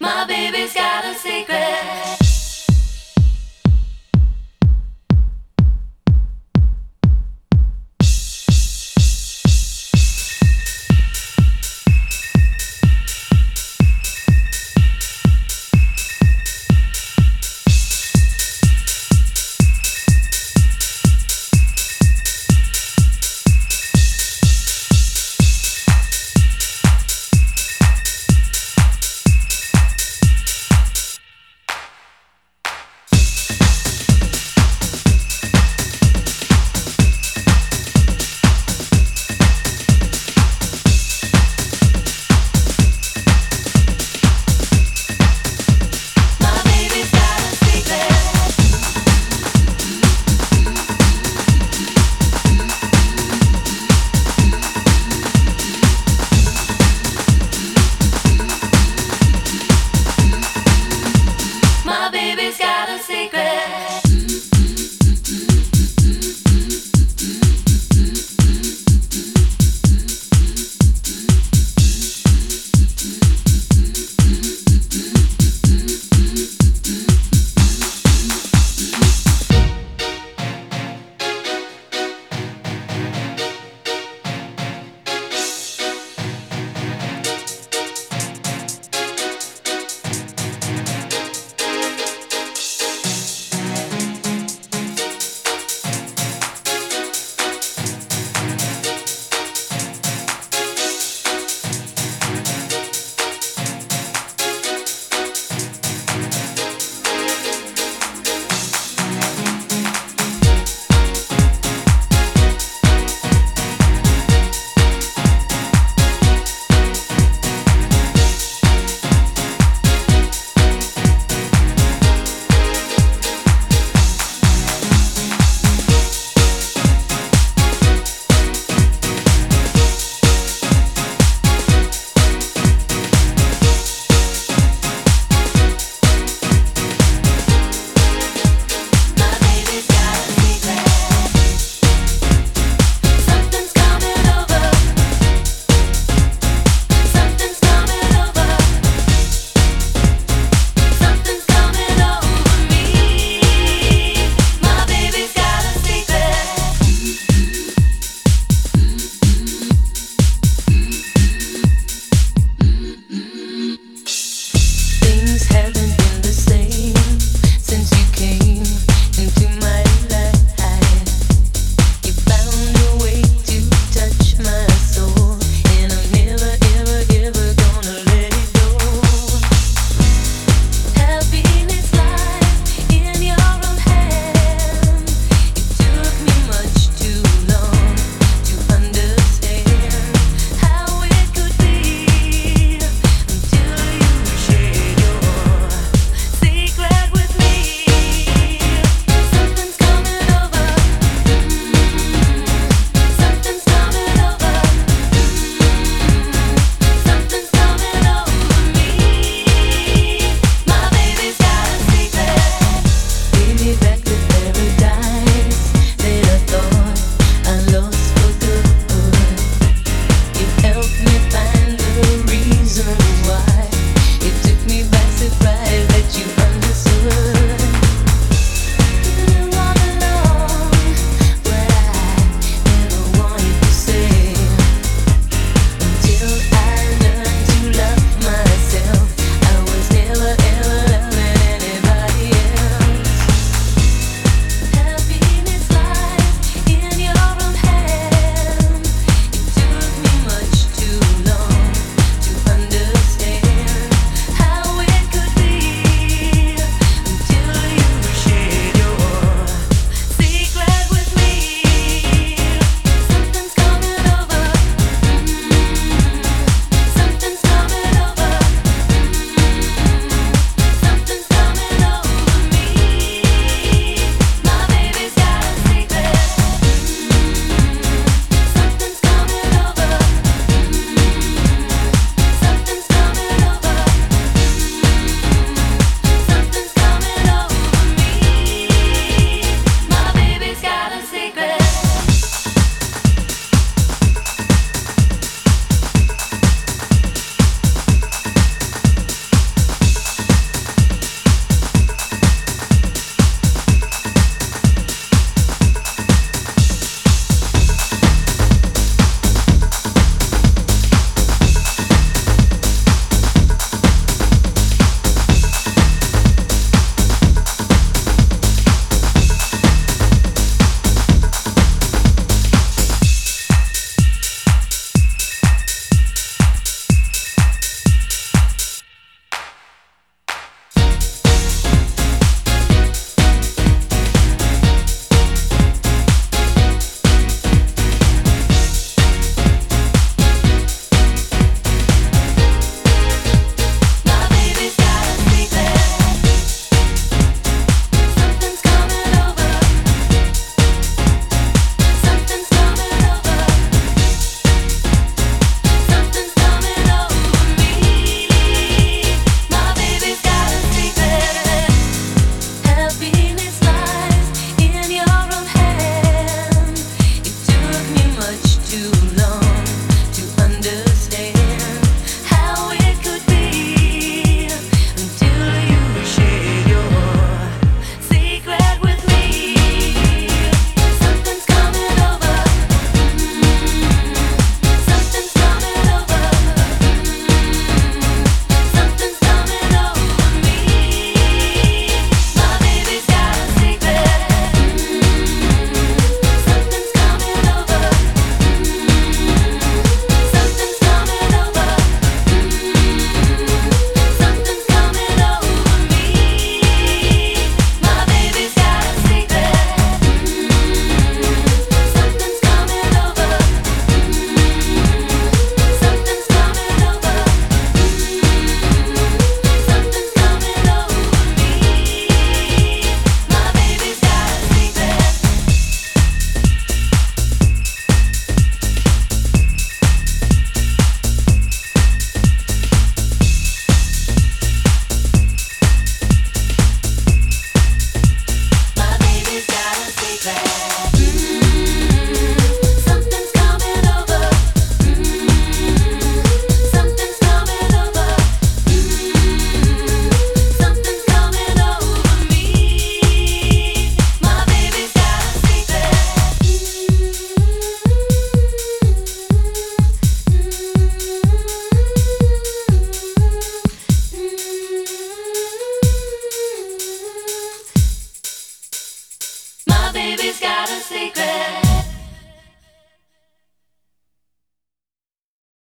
My baby's got a secret.